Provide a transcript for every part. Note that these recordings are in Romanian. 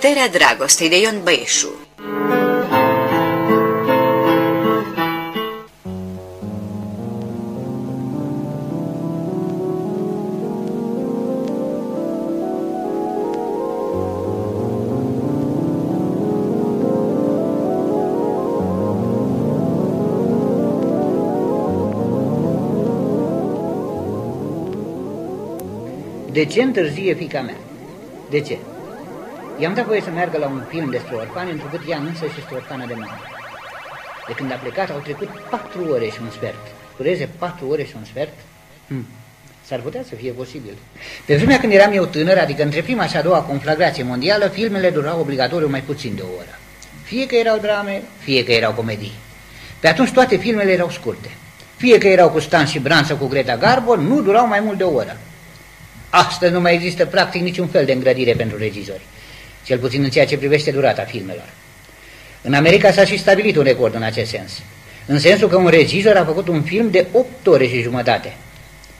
Puterea dragostei de Ion Băieșu De ce întârzie rëzije mea? De ce? I-am dat voie să meargă la un film despre orfani, întrucât ea însă și este orfană de mamă. De când a plecat au trecut patru ore și un sfert. Cureze patru ore și un sfert? Hm. S-ar putea să fie posibil. Pe vremea când eram eu tânăr, adică între prima și a doua conflagrație mondială, filmele durau obligatoriu mai puțin de o oră. Fie că erau drame, fie că erau comedii. Pe atunci toate filmele erau scurte. Fie că erau cu Stan și Bran sau cu Greta Garbo, nu durau mai mult de o oră. Astăzi nu mai există practic niciun fel de îngrădire pentru regizori, cel puțin în ceea ce privește durata filmelor. În America s-a și stabilit un record în acest sens, în sensul că un regizor a făcut un film de 8 ore și jumătate.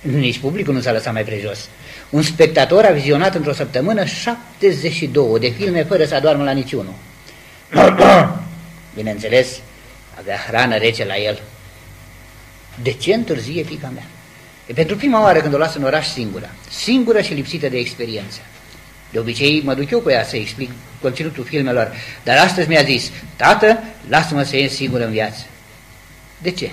Nici publicul nu s-a lăsat mai prejos. Un spectator a vizionat într-o săptămână 72 de filme fără să adoarmă la niciunul. Bineînțeles, avea hrană rece la el. De ce întârzie fica mea? E pentru prima oară când o las în oraș singură, singură și lipsită de experiență. De obicei mă duc eu cu ea să explic conținutul filmelor, dar astăzi mi-a zis, tată, lasă-mă să ies singur în viață. De ce?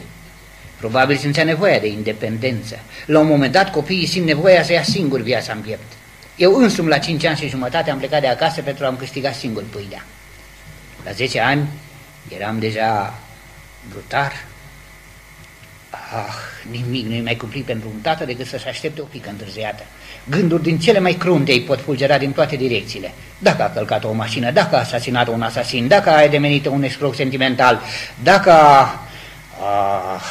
Probabil simțea nevoia de independență. La un moment dat copiii simt nevoia să ia singur viața în piept. Eu însumi la cinci ani și jumătate am plecat de acasă pentru a-mi câștiga singur pâinea. La zece ani eram deja brutar, Ah, nimic nu-i mai cumplit pentru un tată decât să-și aștepte o pică întârziată. Gânduri din cele mai crunte îi pot fulgera din toate direcțiile. Dacă a călcat o mașină, dacă a asasinat un asasin, dacă a demenit un escroc sentimental, dacă a... Ah,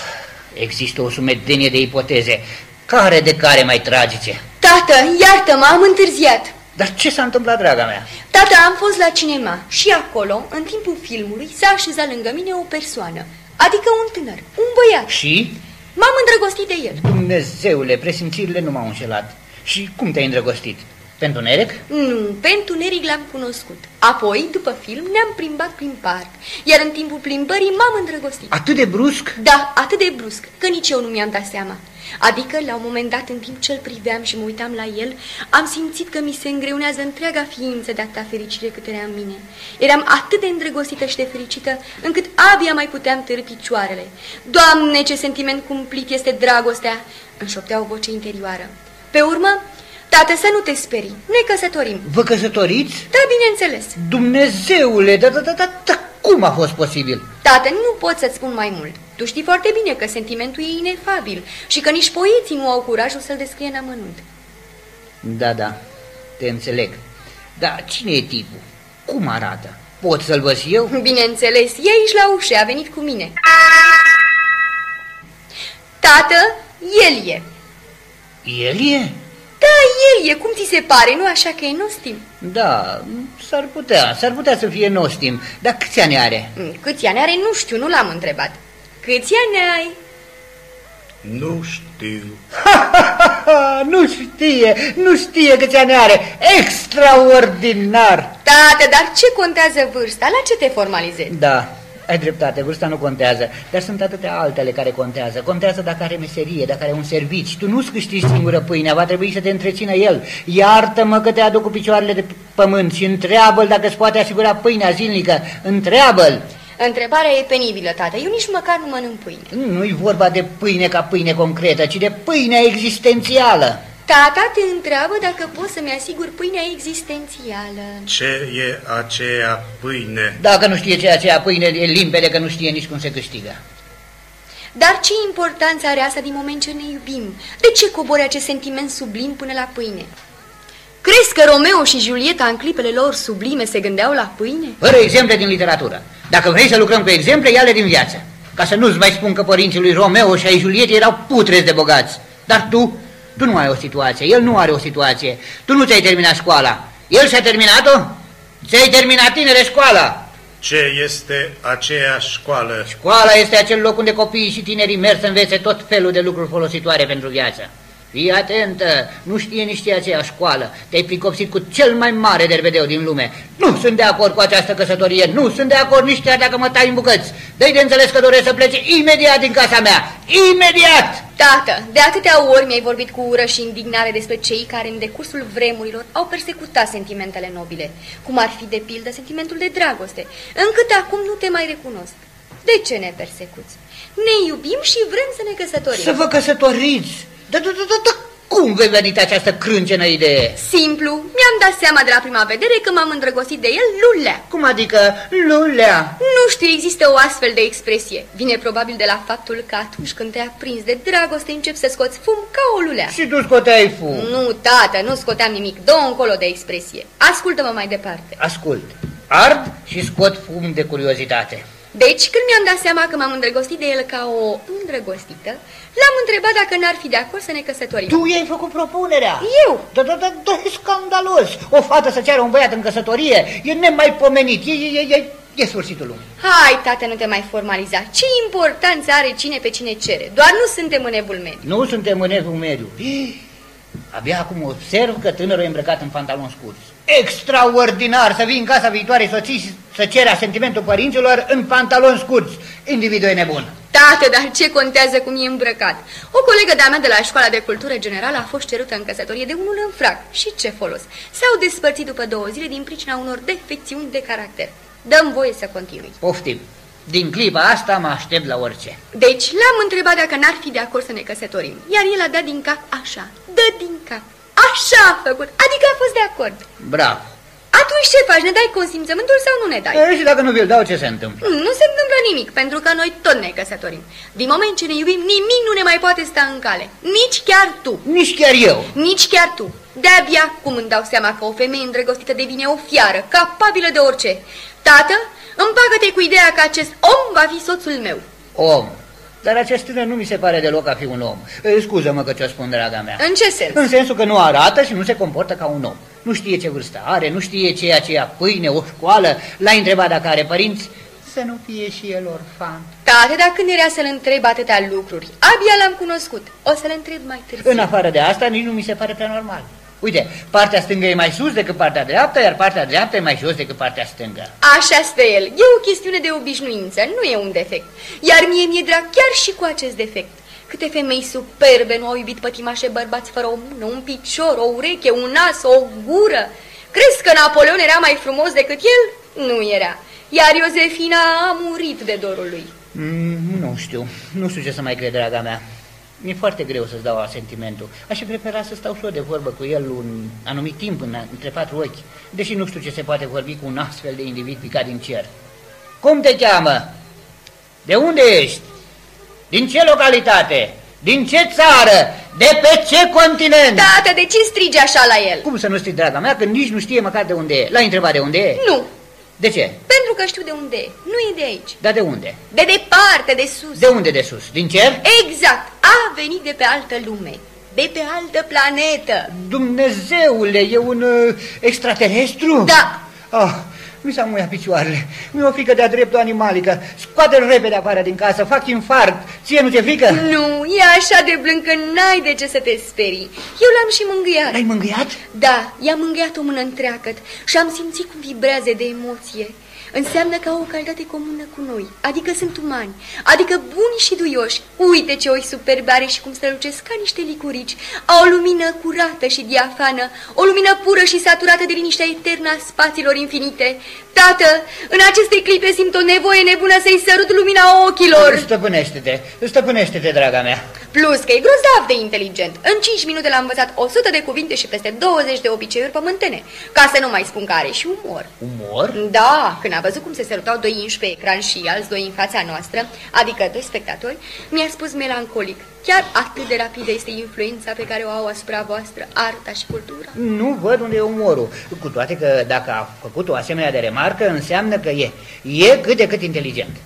există o sumedenie de ipoteze. Care de care mai tragice? Tată, iartă-mă, am întârziat. Dar ce s-a întâmplat, draga mea? Tată, am fost la cinema și acolo, în timpul filmului, s-a așezat lângă mine o persoană. Adică un tânăr, un băiat. Și? M-am îndrăgostit de el. Dumnezeule, presimțirile nu m-au înșelat. Și cum te-ai îndrăgostit? Pentru Nerec? Nu, pentru Neric l-am cunoscut. Apoi, după film, ne-am plimbat prin parc. Iar în timpul plimbării m-am îndrăgostit. Atât de brusc? Da, atât de brusc, că nici eu nu mi-am dat seama. Adică, la un moment dat, în timp ce îl priveam și mă uitam la el, am simțit că mi se îngreunează întreaga ființă de atâta fericire cât era în mine. Eram atât de îndrăgostită și de fericită, încât abia mai puteam târâ picioarele. Doamne, ce sentiment cumplit este dragostea! Îmi șoptea o voce interioară. Pe urmă, Tată, să nu te sperii, ne căsătorim. Vă căsătoriți? Da, bineînțeles. Dumnezeule, da, da, da, da, da, cum a fost posibil? Tată, nu pot să-ți spun mai mult. Tu știi foarte bine că sentimentul e inefabil și că nici poeții nu au curajul să-l descrie în amănunt. Da, da, te înțeleg. Dar cine e tipul? Cum arată? Pot să-l văd eu? Bineînțeles, e aici la ușă, a venit cu mine. Tată, el e. El e? Da, el e, cum ți se pare, nu așa că e nostim? Da, s-ar putea, s-ar putea să fie nostim, dar câți ani are? Mm, câți ani are, nu știu, nu l-am întrebat. Câți ani ai? Nu știu. nu știe, nu știe câți ani are. Extraordinar! Tată, dar ce contează vârsta? La ce te formalizezi? Da, ai dreptate, vârsta nu contează, dar sunt atâtea altele care contează. Contează dacă are meserie, dacă are un servici. Tu nu-ți câștigi singură pâinea, va trebui să te întrețină el. Iartă-mă că te aduc cu picioarele de pământ și întreabă-l dacă îți poate asigura pâinea zilnică. Întreabă-l! Întrebarea e penibilă, tată. Eu nici măcar nu mănânc pâine. Nu-i vorba de pâine ca pâine concretă, ci de pâinea existențială. Tata te întreabă dacă poți să-mi asigur pâinea existențială. Ce e aceea pâine? Dacă nu știe ce e aceea pâine, e limpede că nu știe nici cum se câștigă. Dar ce importanță are asta din moment ce ne iubim? De ce cobori acest sentiment sublim până la pâine? Crezi că Romeo și Julieta în clipele lor sublime se gândeau la pâine? Fără exemple din literatură. Dacă vrei să lucrăm cu exemple, ia-le din viață. Ca să nu-ți mai spun că părinții lui Romeo și ai Julietei erau putrezi de bogați. Dar tu, tu nu ai o situație, el nu are o situație. Tu nu ți-ai terminat școala. El și-a terminat-o? Ți-ai terminat tinere școala. Ce este aceea școală? Școala este acel loc unde copiii și tinerii merg să învețe tot felul de lucruri folositoare pentru viață. Fii atentă, nu știe nici ceea aceea școală. Te-ai pricopsit cu cel mai mare dervedeu din lume. Nu sunt de acord cu această căsătorie, nu sunt de acord nici chiar dacă mă tai în bucăți. dă de înțeles că doresc să plece imediat din casa mea. Imediat! Tată, de atâtea ori mi-ai vorbit cu ură și indignare despre cei care în decursul vremurilor au persecutat sentimentele nobile, cum ar fi de pildă sentimentul de dragoste, încât acum nu te mai recunosc. De ce ne persecuți? Ne iubim și vrem să ne căsătorim. Să vă căsătoriți! Da, da, da, da, da. Cum vei venit această crâncenă idee? Simplu. Mi-am dat seama de la prima vedere că m-am îndrăgostit de el lulea. Cum adică lulea? Nu știu, există o astfel de expresie. Vine probabil de la faptul că atunci când te-ai prins de dragoste încep să scoți fum ca o lulea. Și tu scoteai fum? Nu, tată, nu scoteam nimic. Dă încolo de expresie. Ascultă-mă mai departe. Ascult. Ard și scot fum de curiozitate. Deci, când mi-am dat seama că m-am îndrăgostit de el ca o îndrăgostită, l-am întrebat dacă n-ar fi de acord să ne căsătorim. Tu i-ai făcut propunerea? Eu? Da, da, da, da, e scandalos. O fată să ceară un băiat în căsătorie e nemaipomenit, e, e, e, e, e sfârșitul lumii. Hai, tată, nu te mai formaliza. Ce importanță are cine pe cine cere? Doar nu suntem în evul mediu. Nu suntem în evul mediu. Abia acum observ că tânărul e îmbrăcat în pantaloni scurți. Extraordinar să vii în casa viitoarei soții și să cere asentimentul părinților în pantaloni scurți. Individul e nebun. Tată, dar ce contează cum e îmbrăcat? O colegă de-a mea de la școala de cultură generală a fost cerută în căsătorie de unul în frac. Și ce folos? S-au despărțit după două zile din pricina unor defecțiuni de caracter. Dăm voie să continui. Poftim. Din clipa asta mă aștept la orice. Deci l-am întrebat dacă n-ar fi de acord să ne căsătorim, iar el a dat din cap așa, dă din cap. Așa a făcut, adică a fost de acord. Bravo. Atunci ce faci? Ne dai consimțământul sau nu ne dai? E, și dacă nu vi-l dau, ce se întâmplă? Nu se întâmplă nimic, pentru că noi tot ne căsătorim. Din moment ce ne iubim, nimic nu ne mai poate sta în cale. Nici chiar tu. Nici chiar eu. Nici chiar tu. De-abia cum îmi dau seama că o femeie îndrăgostită devine o fiară, capabilă de orice. Tată, împacă-te cu ideea că acest om va fi soțul meu. Om. Dar acest tânăr nu mi se pare deloc a fi un om. Scuză-mă că ți-o spun, draga mea. În ce sens? În sensul că nu arată și nu se comportă ca un om. Nu știe ce vârstă are, nu știe ce e aceea pâine, o școală. L-ai întrebat dacă are părinți, să nu fie și el orfan. Tate, dacă când era să-l întreb atâtea lucruri, abia l-am cunoscut. O să-l întreb mai târziu. În afară de asta, nici nu mi se pare prea normal. Uite, partea stângă e mai sus decât partea dreaptă, iar partea dreaptă e mai jos decât partea stângă. Așa stă el. E o chestiune de obișnuință, nu e un defect. Iar mie mi-e drag chiar și cu acest defect. Câte femei superbe nu au iubit pătimașe bărbați fără o mână, un picior, o ureche, un nas, o gură? Crezi că Napoleon era mai frumos decât el? Nu era. Iar Iosefina a murit de dorul lui. Mm, nu știu, nu știu ce să mai cred, draga mea. Mi-e foarte greu să-ți dau asentimentul. Aș fi prefera să stau și eu de vorbă cu el un anumit timp în, între patru ochi, deși nu știu ce se poate vorbi cu un astfel de individ picat din cer. Cum te cheamă? De unde ești? Din ce localitate? Din ce țară? De pe ce continent? Tată, de ce strigi așa la el? Cum să nu strigi, draga mea, când nici nu știe măcar de unde e? L-ai întrebat de unde e? Nu. De ce? Pentru că știu de unde e. Nu e de aici. Dar de unde? De departe, de sus. De unde de sus? Din cer? Exact. A venit de pe altă lume. De pe altă planetă. Dumnezeule, e un uh, extraterestru? Da. Ah, mi s-a muiat picioarele. Mi-e o frică de-a dreptul animalică. Scoate-l repede afară din casă, fac infarct. Ție nu ți-e frică? Nu, e așa de blând că n-ai de ce să te sperii. Eu l-am și mângâiat. L-ai mângâiat? Da, i-am mângâiat o mână întreagă și am simțit cum vibrează de emoție. Înseamnă că au o calitate comună cu noi, adică sunt umani, adică buni și duioși. Uite ce oi superbe are și cum strălucesc ca niște licurici. Au o lumină curată și diafană, o lumină pură și saturată de liniștea eternă a spațiilor infinite. Tată, în aceste clipe simt o nevoie nebună să-i sărut lumina ochilor. Stăpânește-te, stăpânește-te, draga mea. Plus că e grozav de inteligent. În 5 minute l-am învățat 100 de cuvinte și peste 20 de obiceiuri pământene. Ca să nu mai spun că are și umor. Umor? Da, când a văzut cum se sărutau doi inși pe ecran și alți doi în fața noastră, adică doi spectatori, mi-a spus melancolic. Chiar atât de rapidă este influența pe care o au asupra voastră arta și cultura. Nu văd unde e umorul. Cu toate că dacă a făcut o asemenea de remarcă, înseamnă că e. E cât de cât inteligent.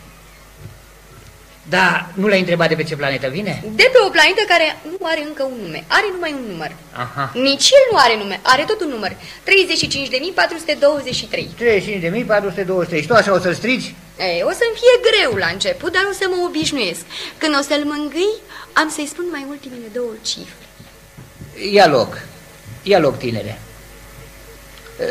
Da, nu l-ai întrebat de pe ce planetă vine? De pe o planetă care nu are încă un nume. Are numai un număr. Aha. Nici el nu are nume. Are tot un număr. 35.423. 35.423. Și tu așa o să-l strigi? E, o să-mi fie greu la început, dar o să mă obișnuiesc. Când o să-l mângâi, am să-i spun mai ultimele două cifre. Ia loc, ia loc, tinere.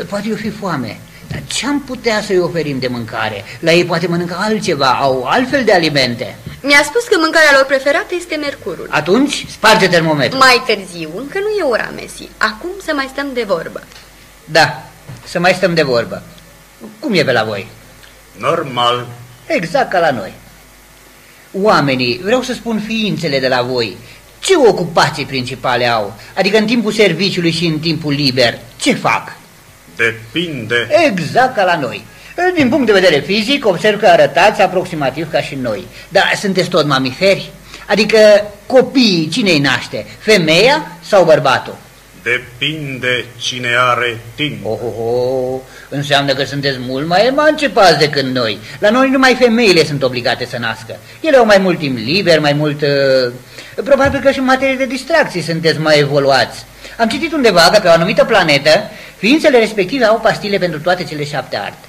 Poate o fi foame, dar ce-am putea să-i oferim de mâncare? La ei poate mănâncă altceva, au altfel de alimente. Mi-a spus că mâncarea lor preferată este mercurul. Atunci, sparge termometrul. Mai târziu, încă nu e ora, Messi. Acum să mai stăm de vorbă. Da, să mai stăm de vorbă. Cum e pe la voi? Normal. Exact ca la noi. Oamenii, vreau să spun ființele de la voi, ce ocupații principale au? Adică în timpul serviciului și în timpul liber, ce fac? Depinde. Exact ca la noi. Din punct de vedere fizic, observ că arătați aproximativ ca și noi. Dar sunteți tot mamiferi? Adică copiii cine îi naște? Femeia sau bărbatul? Depinde cine are timp. Oh, oh, oh. Înseamnă că sunteți mult mai emancipați decât noi. La noi numai femeile sunt obligate să nască. Ele au mai mult timp liber, mai mult... Uh... Probabil că și în materie de distracții sunteți mai evoluați. Am citit undeva că pe o anumită planetă, ființele respective au pastile pentru toate cele șapte arte.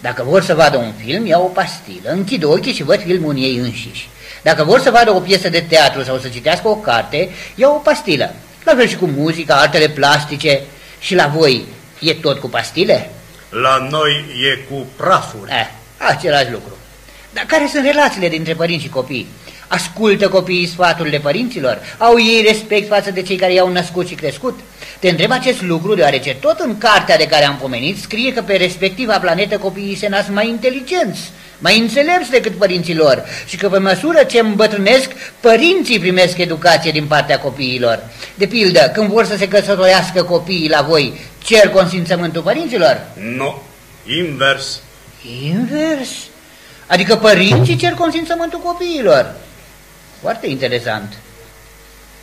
Dacă vor să vadă un film, iau o pastilă, închid ochii și văd filmul ei înșiși. Dacă vor să vadă o piesă de teatru sau să citească o carte, iau o pastilă. La fel și cu muzica, artele plastice. Și la voi e tot cu pastile? La noi e cu prafuri. Eh, același lucru. Dar care sunt relațiile dintre părinți și copii? Ascultă copiii sfaturile părinților? Au ei respect față de cei care i-au născut și crescut? Te întreb acest lucru deoarece tot în cartea de care am pomenit scrie că pe respectiva planetă copiii se nasc mai inteligenți, mai înțelepți decât părinții lor și că pe măsură ce îmbătrânesc, părinții primesc educație din partea copiilor. De pildă, când vor să se căsătorească copiii la voi, cer consimțământul părinților? Nu, invers. Invers? Adică părinții cer consimțământul copiilor. Foarte interesant.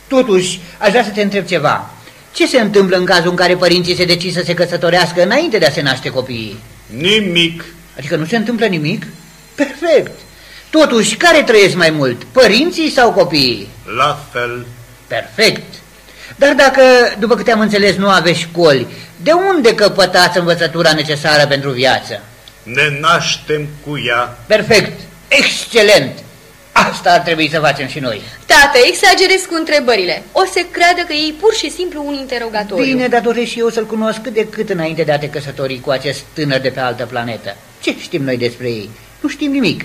Totuși, aș vrea să te întreb ceva. Ce se întâmplă în cazul în care părinții se decid să se căsătorească înainte de a se naște copiii? Nimic. Adică nu se întâmplă nimic? Perfect. Totuși, care trăiesc mai mult, părinții sau copiii? La fel. Perfect. Dar dacă, după câte am înțeles, nu aveți școli, de unde căpătați învățătura necesară pentru viață? Ne naștem cu ea. Perfect. Excelent. Asta ar trebui să facem și noi. Tată, exagerez cu întrebările. O să creadă că e pur și simplu un interogatoriu. Bine, dar doresc și eu să-l cunosc cât de cât înainte de a te căsători cu acest tânăr de pe altă planetă. Ce știm noi despre ei? Nu știm nimic.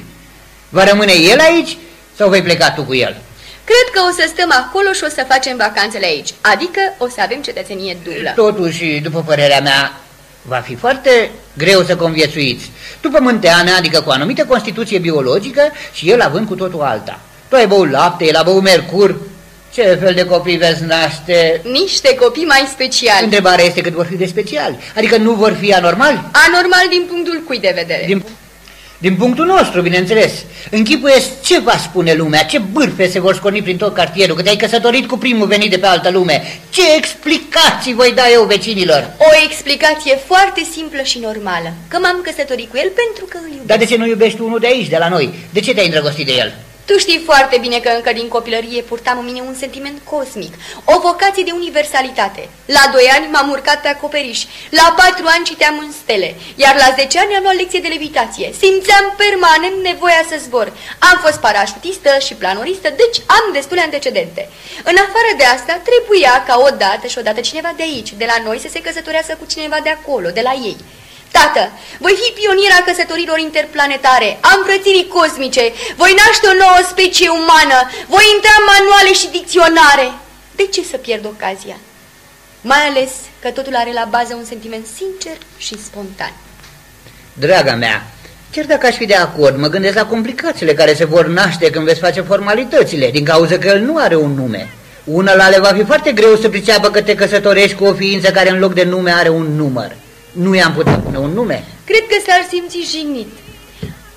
Va rămâne el aici sau vei pleca tu cu el? Cred că o să stăm acolo și o să facem vacanțele aici. Adică o să avem cetățenie dublă. Totuși, după părerea mea, va fi foarte greu să conviețuiți. După mânteană, adică cu o anumită constituție biologică și el având cu totul alta. Tu ai băut lapte, el a băut mercur. Ce fel de copii veți naște? Niște copii mai speciali. Întrebarea este cât vor fi de speciali. Adică nu vor fi anormali? Anormal din punctul cui de vedere? Din din punctul nostru, bineînțeles. Închipuiesc ce va spune lumea, ce bârfe se vor scorni prin tot cartierul, că te-ai căsătorit cu primul venit de pe altă lume. Ce explicații voi da eu vecinilor? O explicație foarte simplă și normală, că m-am căsătorit cu el pentru că îl iubesc. Dar de ce nu iubești unul de aici, de la noi? De ce te-ai îndrăgostit de el? Tu știi foarte bine că încă din copilărie purtam în mine un sentiment cosmic, o vocație de universalitate. La doi ani m-am urcat pe acoperiș, la patru ani citeam în stele, iar la zece ani am luat lecție de levitație. Simțeam permanent nevoia să zbor. Am fost parașutistă și planoristă, deci am destule antecedente. În afară de asta, trebuia ca odată și odată cineva de aici, de la noi, să se căsătorească cu cineva de acolo, de la ei. Tată, voi fi pioniera căsătorilor interplanetare, a îmbrățirii cosmice, voi naște o nouă specie umană, voi intra în manuale și dicționare. De ce să pierd ocazia? Mai ales că totul are la bază un sentiment sincer și spontan. Draga mea, chiar dacă aș fi de acord, mă gândesc la complicațiile care se vor naște când veți face formalitățile, din cauza că el nu are un nume. Una le va fi foarte greu să priceapă că te căsătorești cu o ființă care în loc de nume are un număr. Nu i-am putea pune un nume? Cred că s-ar simți jignit.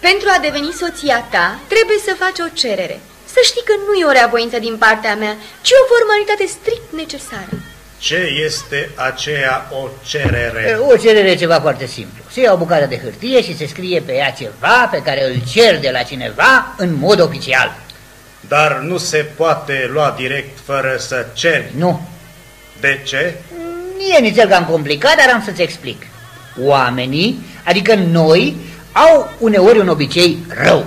Pentru a deveni soția ta, trebuie să faci o cerere. Să știi că nu e o reavoință din partea mea, ci o formalitate strict necesară. Ce este aceea o cerere? O cerere e ceva foarte simplu. Se ia o bucată de hârtie și se scrie pe ea ceva pe care îl cer de la cineva în mod oficial. Dar nu se poate lua direct fără să ceri. Nu. De ce? E nițel cam complicat, dar am să-ți explic. Oamenii, adică noi, au uneori un obicei rău.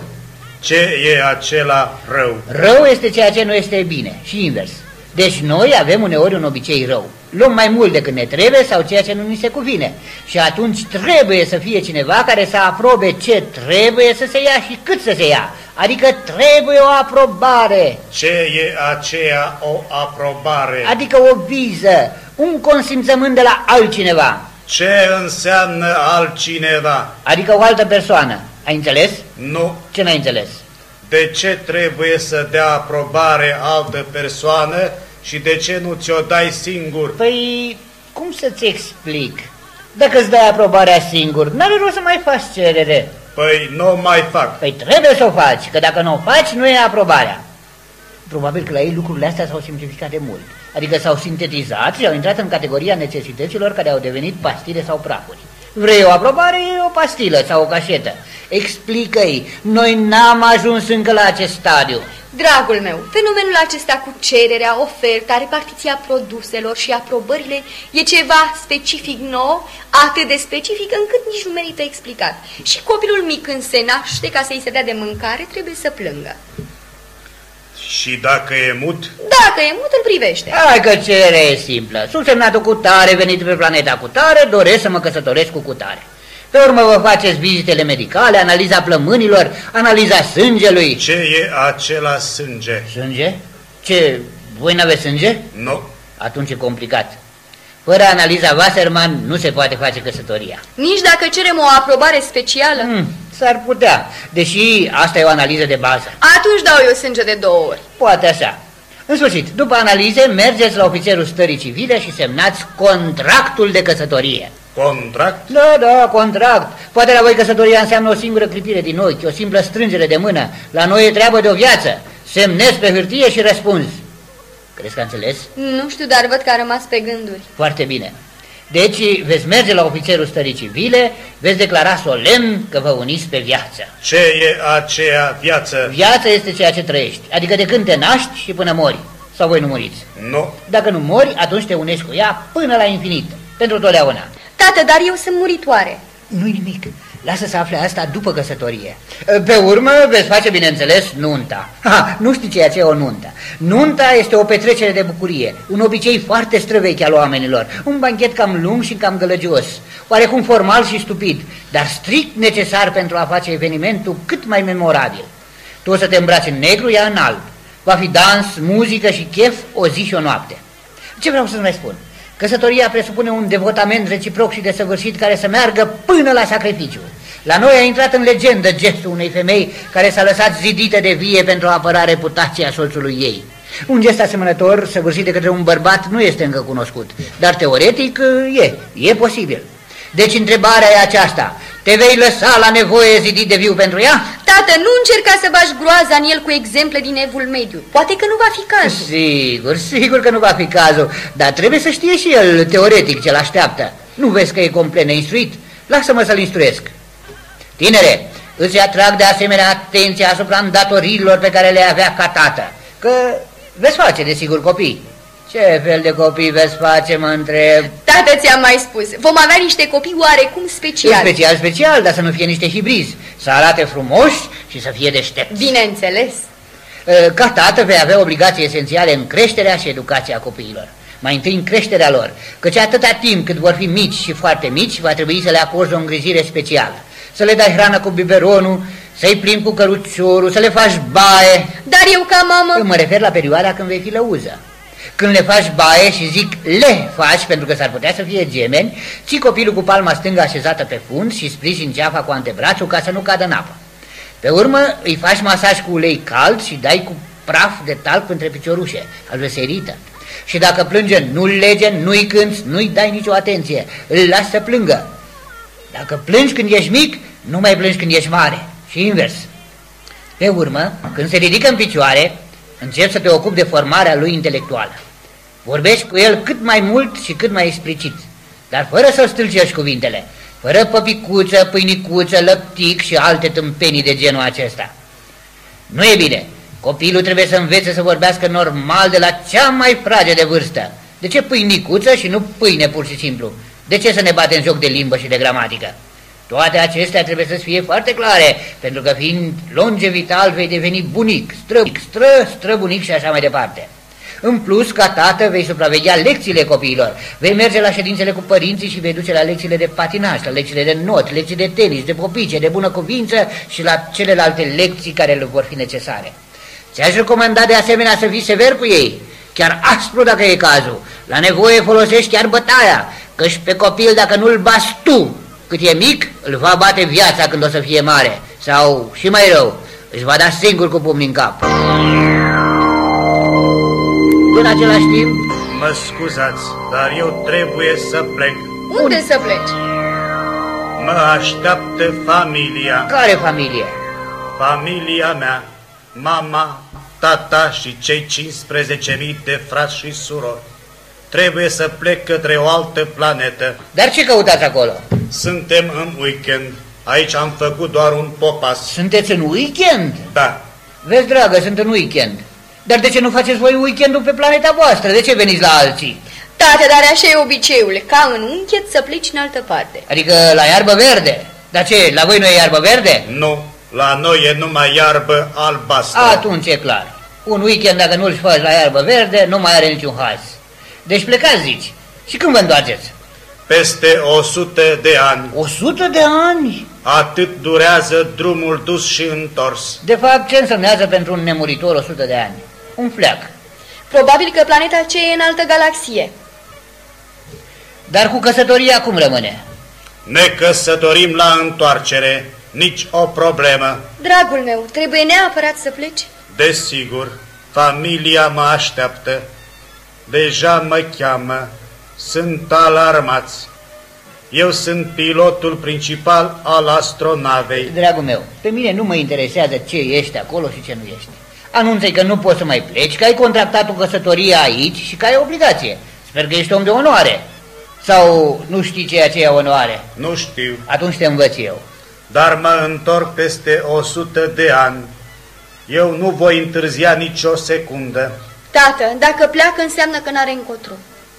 Ce e acela rău? Rău este ceea ce nu este bine și invers. Deci noi avem uneori un obicei rău. Luăm mai mult decât ne trebuie sau ceea ce nu ni se cuvine. Și atunci trebuie să fie cineva care să aprobe ce trebuie să se ia și cât să se ia. Adică trebuie o aprobare. Ce e aceea o aprobare? Adică o viză, un consimțământ de la altcineva. Ce înseamnă altcineva? Adică o altă persoană. Ai înțeles? Nu. Ce n-ai înțeles? De ce trebuie să dea aprobare altă persoană și de ce nu ți-o dai singur? Păi, cum să-ți explic? Dacă îți dai aprobarea singur, n-are rost să mai faci cerere. Păi nu mai fac. Păi trebuie să o faci, că dacă nu o faci, nu e aprobarea. Probabil că la ei lucrurile astea s-au simplificat de mult. Adică s-au sintetizat și au intrat în categoria necesităților care au devenit pastile sau prafuri. Vrei o aprobare, e o pastilă sau o cașetă. Explică-i, noi n-am ajuns încă la acest stadiu. Dragul meu, fenomenul acesta cu cererea, oferta, repartiția produselor și aprobările e ceva specific nou, atât de specific încât nici nu merită explicat. Și copilul mic când se naște ca să-i se dea de mâncare trebuie să plângă. Și dacă e mut? Dacă e mut, îl privește. Hai că cererea e simplă. Subsemnatul cu tare, venit pe planeta cu tare, doresc să mă căsătoresc cu cutare. Pe urmă vă faceți vizitele medicale, analiza plămânilor, analiza sângelui. Ce e acela sânge? Sânge? Ce, voi n-aveți sânge? Nu. Atunci e complicat. Fără analiza Wasserman nu se poate face căsătoria. Nici dacă cerem o aprobare specială? Hmm, S-ar putea, deși asta e o analiză de bază. Atunci dau eu sânge de două ori. Poate așa. În sfârșit, după analize, mergeți la ofițerul stării civile și semnați contractul de căsătorie. Contract? Da, da, contract. Poate la voi căsătoria înseamnă o singură clipire din ochi, o simplă strângere de mână. La noi e treabă de o viață. Semnezi pe hârtie și răspunzi. Crezi că a înțeles? Nu știu, dar văd că a rămas pe gânduri. Foarte bine. Deci veți merge la ofițerul stării civile, veți declara solemn că vă uniți pe viață. Ce e aceea viață? Viața este ceea ce trăiești, adică de când te naști și până mori. Sau voi nu muriți. Nu. Dacă nu mori, atunci te unești cu ea până la infinit, pentru totdeauna. Tată, dar eu sunt muritoare. Nu-i nimic. Lasă să afle asta după căsătorie. Pe urmă veți face, bineînțeles, nunta. Ha, nu știi ceea ce e o nuntă. Nunta este o petrecere de bucurie, un obicei foarte străvechi al oamenilor, un banchet cam lung și cam gălăgios, oarecum formal și stupid, dar strict necesar pentru a face evenimentul cât mai memorabil. Tu o să te îmbraci în negru, ea în alb. Va fi dans, muzică și chef o zi și o noapte. Ce vreau să-ți mai spun? Căsătoria presupune un devotament reciproc și desăvârșit care să meargă până la sacrificiu. La noi a intrat în legendă gestul unei femei care s-a lăsat zidită de vie pentru a apăra reputația soțului ei. Un gest asemănător, săvârșit de către un bărbat, nu este încă cunoscut, dar teoretic e, e posibil. Deci întrebarea e aceasta, te vei lăsa la nevoie zidit de viu pentru ea? Tată, nu încerca să bași groaza în el cu exemple din evul mediu. Poate că nu va fi cazul. Sigur, sigur că nu va fi cazul, dar trebuie să știe și el teoretic ce-l așteaptă. Nu vezi că e complet neinstruit? Lasă-mă să-l instruiesc. Tinere, îți atrag de asemenea atenția asupra îndatoririlor pe care le avea ca tată, că veți face, desigur, copii. Ce fel de copii veți face, mă întreb? Tată, ți-am mai spus, vom avea niște copii oarecum speciali. Special, special, dar să nu fie niște hibrizi, să arate frumoși și să fie deștepți. Bineînțeles. Ca tată vei avea obligații esențiale în creșterea și educația copiilor. Mai întâi în creșterea lor, căci atâta timp cât vor fi mici și foarte mici, va trebui să le acorzi o îngrijire specială să le dai hrană cu biberonul, să-i plimbi cu căruciorul, să le faci baie. Dar eu ca mamă... Mă refer la perioada când vei fi lăuză. Când le faci baie și zic le faci, pentru că s-ar putea să fie gemeni, ții copilul cu palma stângă așezată pe fund și sprijin ceafa cu antebrațul ca să nu cadă în apă. Pe urmă îi faci masaj cu ulei cald și dai cu praf de talc între piciorușe, altfel se irită. Și dacă plânge, nu-l lege, nu-i cânți, nu-i dai nicio atenție, îl lași să plângă. Dacă plângi când ești mic, nu mai plângi când ești mare și invers. Pe urmă, când se ridică în picioare, începi să te ocupi de formarea lui intelectuală. Vorbești cu el cât mai mult și cât mai explicit, dar fără să-l stâlcești cuvintele, fără păpicuță, pâinicuță, lăptic și alte tâmpenii de genul acesta. Nu e bine. Copilul trebuie să învețe să vorbească normal de la cea mai frage de vârstă. De ce pâinicuță și nu pâine pur și simplu? De ce să ne batem joc de limbă și de gramatică? Toate acestea trebuie să fie foarte clare, pentru că fiind longe vital vei deveni bunic, stră, stră, străbunic și așa mai departe. În plus, ca tată, vei supraveghea lecțiile copiilor. Vei merge la ședințele cu părinții și vei duce la lecțiile de patinaj, la lecțiile de not, lecții de tenis, de popice, de bună cuvință și la celelalte lecții care le vor fi necesare. Ți-aș recomanda de asemenea să fii sever cu ei, chiar aspru dacă e cazul. La nevoie folosești chiar bătaia, căci pe copil dacă nu-l bați tu cât e mic, îl va bate viața când o să fie mare. Sau, și mai rău, își va da singur cu pumni în cap. În același timp... Mă scuzați, dar eu trebuie să plec. Unde să pleci? Mă așteaptă familia. Care familie? Familia mea, mama, tata și cei 15.000 de frați și surori. Trebuie să plec către o altă planetă. Dar ce căutați acolo? Suntem în weekend. Aici am făcut doar un popas. Sunteți în weekend? Da. Vezi, dragă, sunt în weekend. Dar de ce nu faceți voi weekendul pe planeta voastră? De ce veniți la alții? Tate, dar așa e obiceiul, ca în unchet să pleci în altă parte. Adică la iarbă verde. Dar ce, la voi nu e iarbă verde? Nu, la noi e numai iarbă albastră. Atunci e clar. Un weekend dacă nu-l faci la iarbă verde, nu mai are niciun haz. Deci plecați, zici. Și când vă întoarceți? Peste o sută de ani. O sută de ani? Atât durează drumul dus și întors. De fapt, ce însemnează pentru un nemuritor o sută de ani? Un fleac. Probabil că planeta aceea e în altă galaxie. Dar cu căsătoria cum rămâne? Ne căsătorim la întoarcere, nici o problemă. Dragul meu, trebuie neapărat să pleci? Desigur, familia mă așteaptă. Deja mă cheamă, sunt alarmați. Eu sunt pilotul principal al astronavei. Dragul meu, pe mine nu mă interesează ce ești acolo și ce nu ești. Anunță că nu poți să mai pleci, că ai contractat o căsătorie aici și că ai obligație. Sper că ești om de onoare. Sau nu știi ceea ce e onoare? Nu știu. Atunci te învăț eu. Dar mă întorc peste o sută de ani. Eu nu voi întârzia nicio secundă. Tată, dacă pleacă înseamnă că n-are încotro.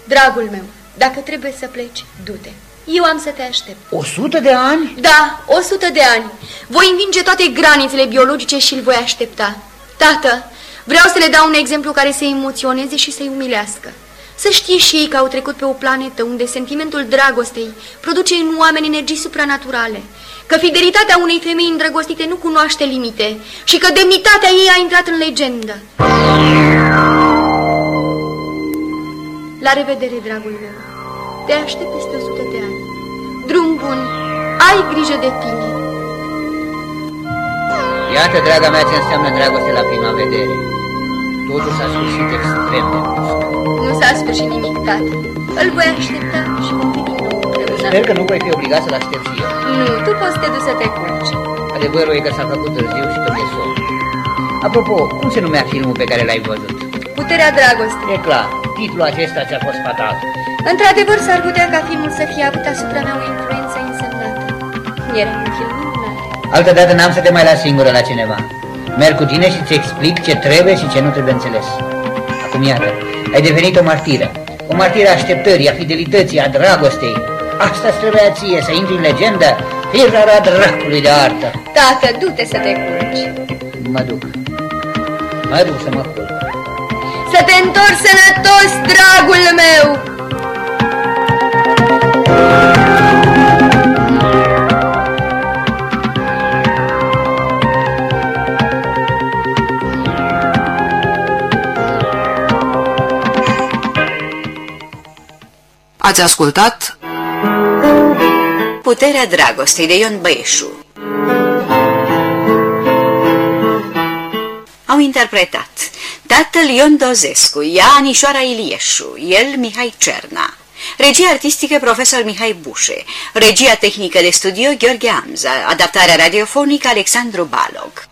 Dragul meu, dacă trebuie să pleci, du-te. Eu am să te aștept. O sută de ani? Da, o sută de ani. Voi învinge toate granițele biologice și îl voi aștepta. Tată, vreau să le dau un exemplu care să-i emoționeze și să-i umilească. Să știe și ei că au trecut pe o planetă unde sentimentul dragostei produce în oameni energii supranaturale, că fidelitatea unei femei îndrăgostite nu cunoaște limite și că demnitatea ei a intrat în legendă. La revedere, dragul meu. Te aștept peste o sută de ani. Drum bun, ai grijă de tine. Iată, draga mea, ce înseamnă dragoste la prima vedere. Totul s-a sfârșit extrem de brusc. Nu s-a sfârșit nimic, tată. Îl voi aștepta și vom fi din nou împreună. Sper că nu voi fi obligat să-l aștept și eu. Nu, tu poți să te duci să te culci. Adevărul e că s-a făcut târziu și că mi-e somn. Apropo, cum se numea filmul pe care l-ai văzut? Puterea dragostei. E clar, titlul acesta ți-a fost fatal. Într-adevăr, s-ar putea ca filmul să fie avut asupra mea o influență însemnată. Era un film minunat. Altădată n-am să te mai las singură la cineva. Merg cu tine și ți explic ce trebuie și ce nu trebuie înțeles. Acum iată, ai devenit o martiră. O martiră a așteptării, a fidelității, a dragostei. Asta trebuia ție, să intri în legendă, firara dracului de artă. Tată, du-te să te culci. Mă duc. Mă duc să mă culc. Să te întorci sănătos, dragul meu! Ați ascultat Puterea dragostei de Ion Băieșu. Au interpretat tatăl Ion Dozescu, ea Anișoara Ilieșu, el Mihai Cerna, regia artistică profesor Mihai Bușe, regia tehnică de studio Gheorghe Amza, adaptarea radiofonică Alexandru Balog.